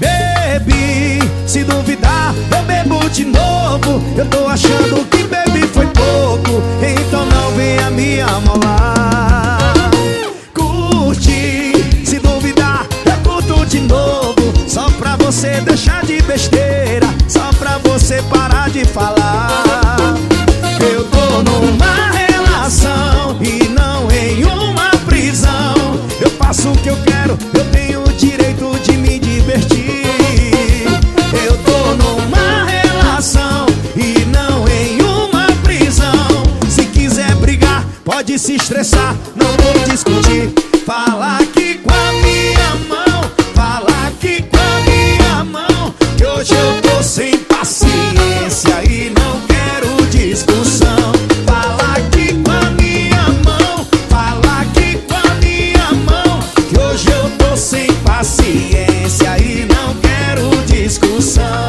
Bebi, se duvidar, eu bebo de novo. Eu tô achando que bebi foi pouco, então não venha me amolar. Curti, se duvidar, eu curto de novo. Só pra você deixar de besteira, só pra você parar de falar. Paciência e não quero discussão.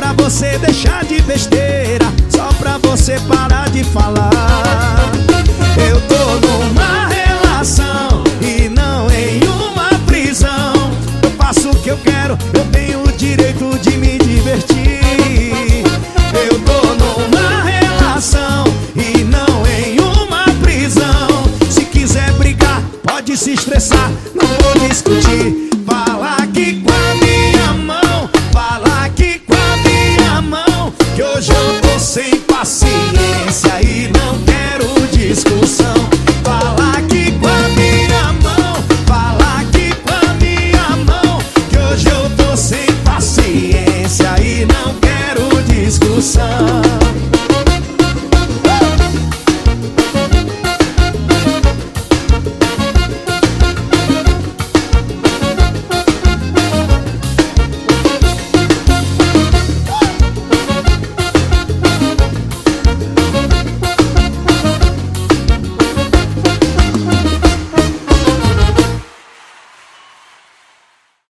Pra você deixar de besteira, só pra você parar de falar. Eu tô numa relação e não em uma prisão. Eu faço o que eu quero, eu tenho o direito de me divertir. Eu tô numa relação e não em uma prisão. Se quiser brigar, pode se estressar, não vou discutir.